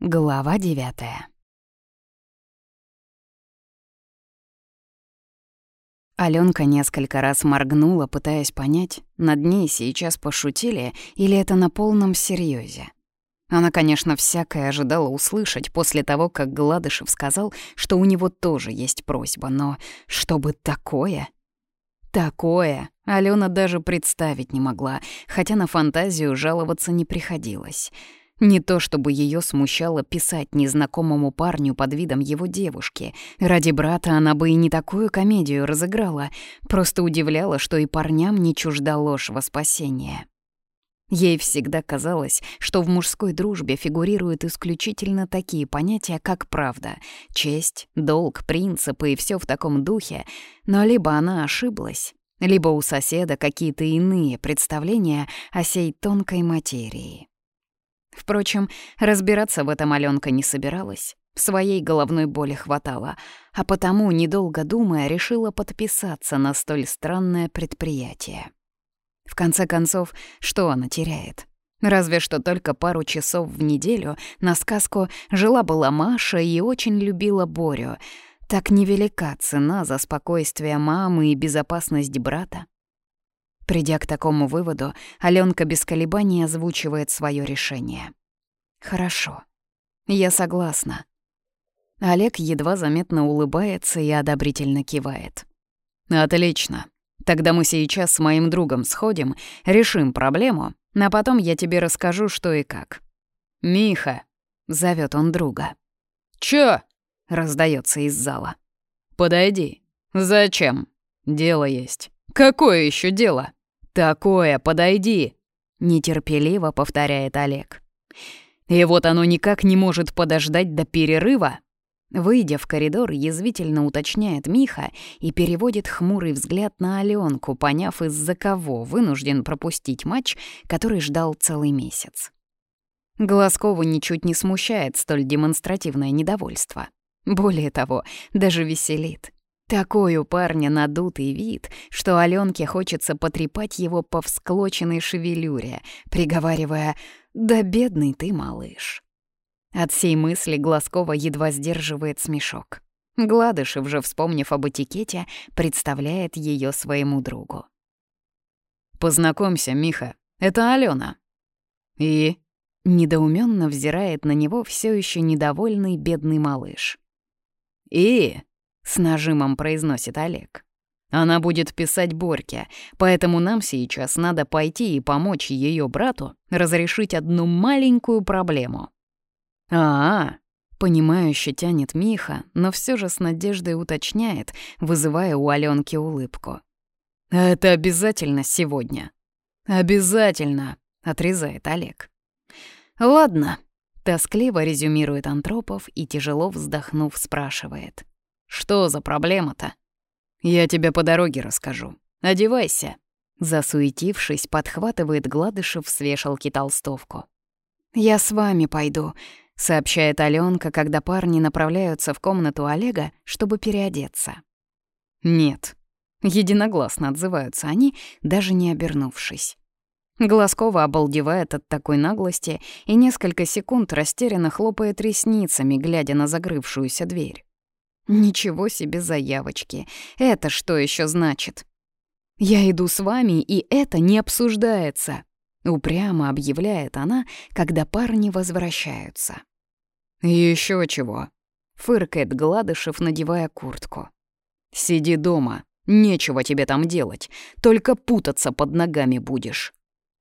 Глава девятая. Алёнка несколько раз моргнула, пытаясь понять, над ней сейчас пошутили или это на полном серьезе. Она, конечно, всякое ожидала услышать после того, как Гладышев сказал, что у него тоже есть просьба, но чтобы такое... Такое Алена даже представить не могла, хотя на фантазию жаловаться не приходилось. Не то чтобы ее смущало писать незнакомому парню под видом его девушки. Ради брата она бы и не такую комедию разыграла, просто удивляла, что и парням не чужда ложь во спасение. Ей всегда казалось, что в мужской дружбе фигурируют исключительно такие понятия, как правда, честь, долг, принципы и все в таком духе, но либо она ошиблась, либо у соседа какие-то иные представления о сей тонкой материи. Впрочем, разбираться в этом Алёнка не собиралась. Своей головной боли хватало, а потому, недолго думая, решила подписаться на столь странное предприятие. В конце концов, что она теряет? Разве что только пару часов в неделю на сказку жила-была Маша и очень любила Борю. Так невелика цена за спокойствие мамы и безопасность брата. Придя к такому выводу, Алёнка без колебаний озвучивает свое решение. «Хорошо. Я согласна». Олег едва заметно улыбается и одобрительно кивает. «Отлично. Тогда мы сейчас с моим другом сходим, решим проблему, а потом я тебе расскажу, что и как». «Миха», — зовет он друга. «Чё?» — раздается из зала. «Подойди». «Зачем?» «Дело есть». «Какое еще дело?» «Такое, подойди!» — нетерпеливо повторяет Олег. «И вот оно никак не может подождать до перерыва?» Выйдя в коридор, язвительно уточняет Миха и переводит хмурый взгляд на Аленку, поняв, из-за кого вынужден пропустить матч, который ждал целый месяц. Глазкову ничуть не смущает столь демонстративное недовольство. Более того, даже веселит. Такой у парня надутый вид, что Аленке хочется потрепать его по всклоченной шевелюре, приговаривая «Да бедный ты, малыш». От сей мысли Глазкова едва сдерживает смешок. Гладышев же, вспомнив об этикете, представляет ее своему другу. «Познакомься, Миха, это Алена. «И?» — недоуменно взирает на него все еще недовольный бедный малыш. «И?» — с нажимом произносит Олег. «Она будет писать Борьке, поэтому нам сейчас надо пойти и помочь ее брату разрешить одну маленькую проблему». «А-а», — понимающе тянет Миха, но все же с надеждой уточняет, вызывая у Аленки улыбку. «Это обязательно сегодня». «Обязательно», — отрезает Олег. «Ладно», — тоскливо резюмирует Антропов и, тяжело вздохнув, спрашивает. «Что за проблема-то?» «Я тебе по дороге расскажу. Одевайся». Засуетившись, подхватывает Гладышев с вешалки толстовку. «Я с вами пойду», сообщает Алёнка, когда парни направляются в комнату Олега, чтобы переодеться. «Нет». Единогласно отзываются они, даже не обернувшись. Глазкова обалдевает от такой наглости и несколько секунд растерянно хлопает ресницами, глядя на закрывшуюся дверь. Ничего себе заявочки. Это что еще значит? Я иду с вами, и это не обсуждается. Упрямо объявляет она, когда парни возвращаются. Еще чего?» — фыркает Гладышев, надевая куртку. «Сиди дома, нечего тебе там делать, только путаться под ногами будешь».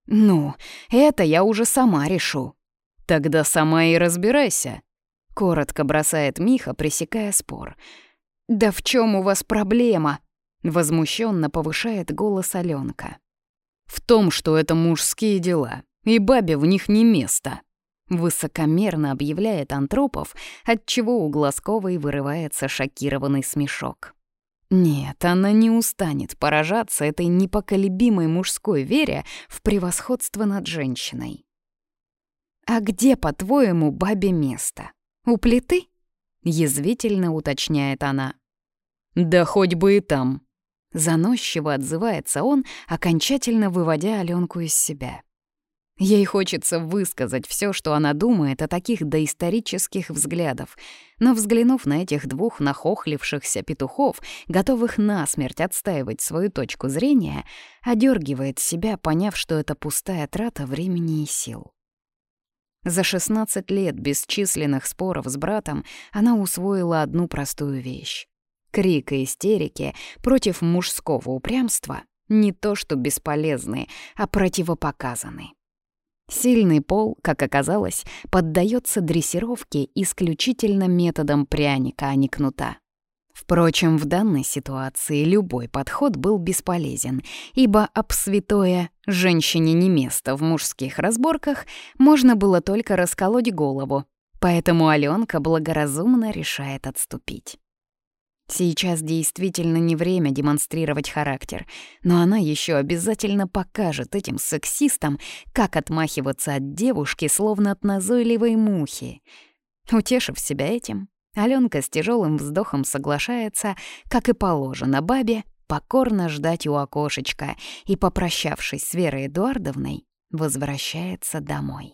«Ну, это я уже сама решу». «Тогда сама и разбирайся», — коротко бросает Миха, пресекая спор. «Да в чем у вас проблема?» — возмущенно повышает голос Аленка. «В том, что это мужские дела, и бабе в них не место», Высокомерно объявляет Антропов, отчего у Глазковой вырывается шокированный смешок. Нет, она не устанет поражаться этой непоколебимой мужской вере в превосходство над женщиной. «А где, по-твоему, бабе место? У плиты?» — язвительно уточняет она. «Да хоть бы и там», — заносчиво отзывается он, окончательно выводя Аленку из себя. Ей хочется высказать все, что она думает о таких доисторических взглядов, но, взглянув на этих двух нахохлившихся петухов, готовых насмерть отстаивать свою точку зрения, одергивает себя, поняв, что это пустая трата времени и сил. За 16 лет бесчисленных споров с братом она усвоила одну простую вещь. Крик и истерики против мужского упрямства не то что бесполезны, а противопоказаны. Сильный пол, как оказалось, поддается дрессировке исключительно методом пряника, а не кнута. Впрочем, в данной ситуации любой подход был бесполезен, ибо обсвятое «женщине не место» в мужских разборках можно было только расколоть голову, поэтому Алёнка благоразумно решает отступить. Сейчас действительно не время демонстрировать характер, но она еще обязательно покажет этим сексистам, как отмахиваться от девушки, словно от назойливой мухи. Утешив себя этим, Аленка с тяжелым вздохом соглашается, как и положено бабе, покорно ждать у окошечка и, попрощавшись с Верой Эдуардовной, возвращается домой.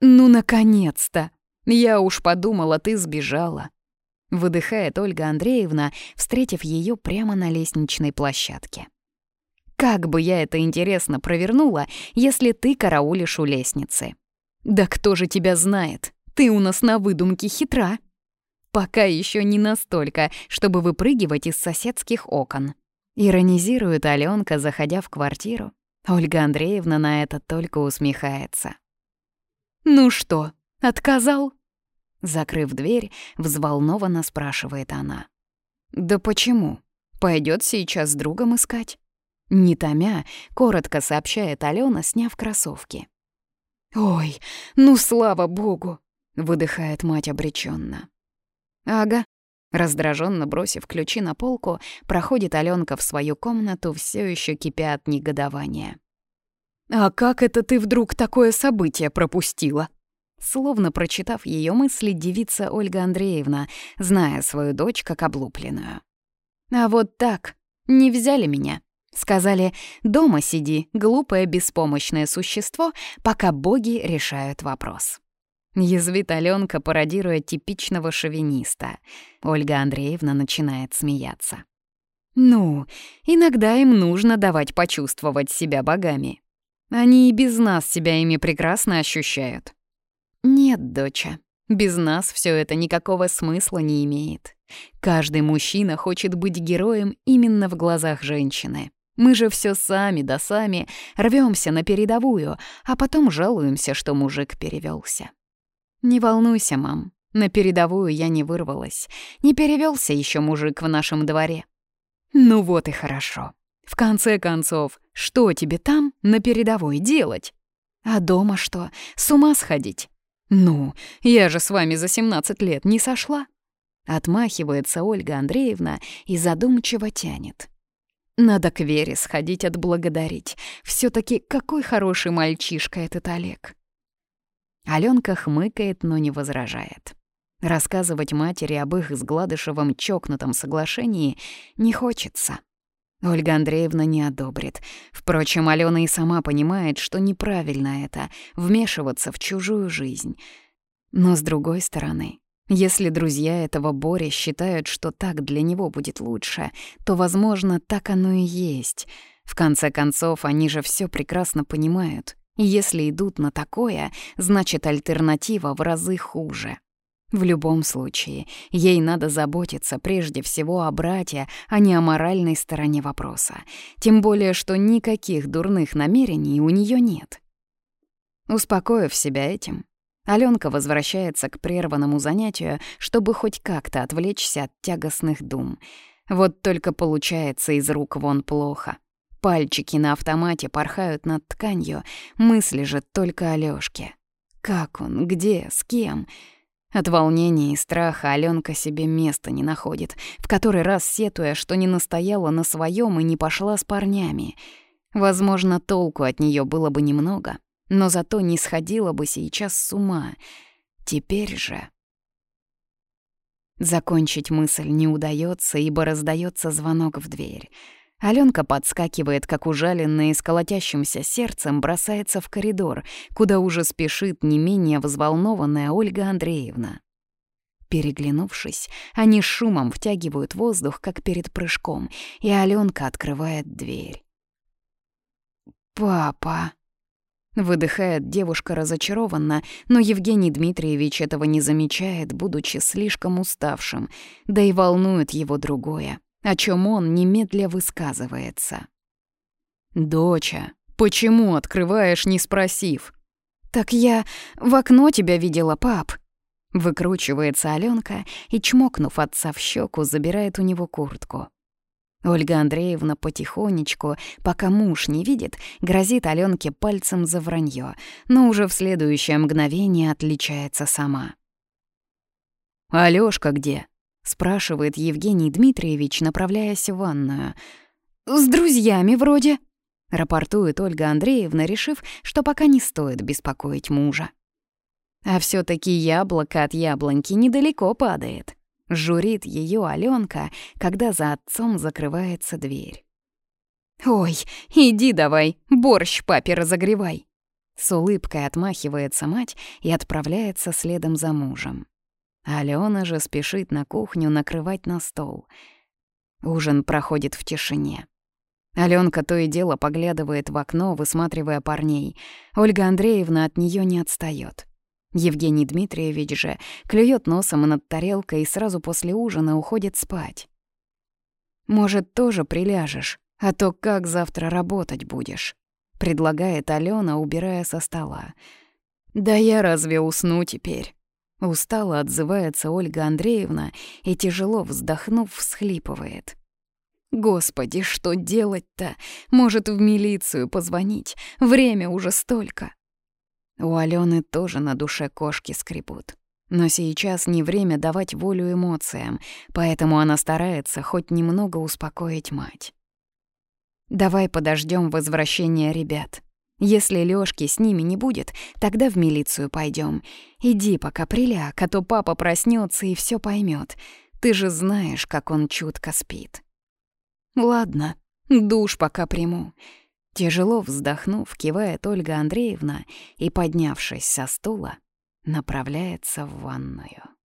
«Ну, наконец-то! Я уж подумала, ты сбежала!» Выдыхает Ольга Андреевна, встретив ее прямо на лестничной площадке. «Как бы я это интересно провернула, если ты караулишь у лестницы?» «Да кто же тебя знает? Ты у нас на выдумке хитра!» «Пока еще не настолько, чтобы выпрыгивать из соседских окон», Иронизирует Алёнка, заходя в квартиру. Ольга Андреевна на это только усмехается. «Ну что, отказал?» Закрыв дверь, взволнованно спрашивает она. «Да почему? Пойдет сейчас с другом искать?» Не томя, коротко сообщает Алена, сняв кроссовки. «Ой, ну слава богу!» — выдыхает мать обреченно. «Ага». Раздраженно бросив ключи на полку, проходит Аленка в свою комнату, все еще кипя от негодования. «А как это ты вдруг такое событие пропустила?» Словно прочитав ее мысли, девица Ольга Андреевна, зная свою дочь как облупленную. «А вот так, не взяли меня. Сказали, дома сиди, глупое беспомощное существо, пока боги решают вопрос». Язвит Алёнка, пародируя типичного шовиниста. Ольга Андреевна начинает смеяться. «Ну, иногда им нужно давать почувствовать себя богами. Они и без нас себя ими прекрасно ощущают. «Нет, доча, без нас все это никакого смысла не имеет. Каждый мужчина хочет быть героем именно в глазах женщины. Мы же все сами да сами рвемся на передовую, а потом жалуемся, что мужик перевелся. Не волнуйся, мам, на передовую я не вырвалась. Не перевелся еще мужик в нашем дворе. Ну вот и хорошо. В конце концов, что тебе там на передовой делать? А дома что, с ума сходить? «Ну, я же с вами за 17 лет не сошла?» Отмахивается Ольга Андреевна и задумчиво тянет. «Надо к Вере сходить отблагодарить. все таки какой хороший мальчишка этот Олег!» Алёнка хмыкает, но не возражает. Рассказывать матери об их с Гладышевым чокнутом соглашении не хочется. Ольга Андреевна не одобрит. Впрочем, Алена и сама понимает, что неправильно это — вмешиваться в чужую жизнь. Но с другой стороны, если друзья этого Боря считают, что так для него будет лучше, то, возможно, так оно и есть. В конце концов, они же все прекрасно понимают. Если идут на такое, значит, альтернатива в разы хуже. В любом случае, ей надо заботиться прежде всего о брате, а не о моральной стороне вопроса. Тем более, что никаких дурных намерений у нее нет. Успокоив себя этим, Аленка возвращается к прерванному занятию, чтобы хоть как-то отвлечься от тягостных дум. Вот только получается из рук вон плохо. Пальчики на автомате порхают над тканью, мысли же только о. Как он, где, с кем — от волнения и страха Аленка себе места не находит, в который раз сетуя, что не настояла на своем и не пошла с парнями. Возможно, толку от нее было бы немного, но зато не сходила бы сейчас с ума. Теперь же... Закончить мысль не удается, ибо раздается звонок в дверь. Аленка подскакивает, как ужаленная, и с колотящимся сердцем бросается в коридор, куда уже спешит не менее взволнованная Ольга Андреевна. Переглянувшись, они шумом втягивают воздух, как перед прыжком, и Аленка открывает дверь. «Папа!» Выдыхает девушка разочарованно, но Евгений Дмитриевич этого не замечает, будучи слишком уставшим, да и волнует его другое, о чем он немедля высказывается. «Доча, почему открываешь, не спросив?» «Так я в окно тебя видела, пап», Выкручивается Аленка и, чмокнув отца в щеку, забирает у него куртку. Ольга Андреевна потихонечку, пока муж не видит, грозит Аленке пальцем за вранье, но уже в следующее мгновение отличается сама. «Алёшка где?» — спрашивает Евгений Дмитриевич, направляясь в ванную. «С друзьями вроде», — рапортует Ольга Андреевна, решив, что пока не стоит беспокоить мужа. А все таки яблоко от яблоньки недалеко падает. Журит ее Аленка, когда за отцом закрывается дверь. «Ой, иди давай, борщ папе разогревай!» С улыбкой отмахивается мать и отправляется следом за мужем. Алена же спешит на кухню накрывать на стол. Ужин проходит в тишине. Аленка то и дело поглядывает в окно, высматривая парней. Ольга Андреевна от нее не отстает. Евгений Дмитриевич же клюет носом над тарелкой и сразу после ужина уходит спать. «Может, тоже приляжешь, а то как завтра работать будешь?» — предлагает Алена, убирая со стола. «Да я разве усну теперь?» Устало отзывается Ольга Андреевна и, тяжело вздохнув, всхлипывает. «Господи, что делать-то? Может, в милицию позвонить? Время уже столько». У Алены тоже на душе кошки скребут. Но сейчас не время давать волю эмоциям, поэтому она старается хоть немного успокоить мать. «Давай подождем возвращения ребят. Если Лёшки с ними не будет, тогда в милицию пойдем. Иди пока приляг, а то папа проснется и все поймет. Ты же знаешь, как он чутко спит». «Ладно, душ пока приму. Тяжело вздохнув, кивает Ольга Андреевна и, поднявшись со стула, направляется в ванную.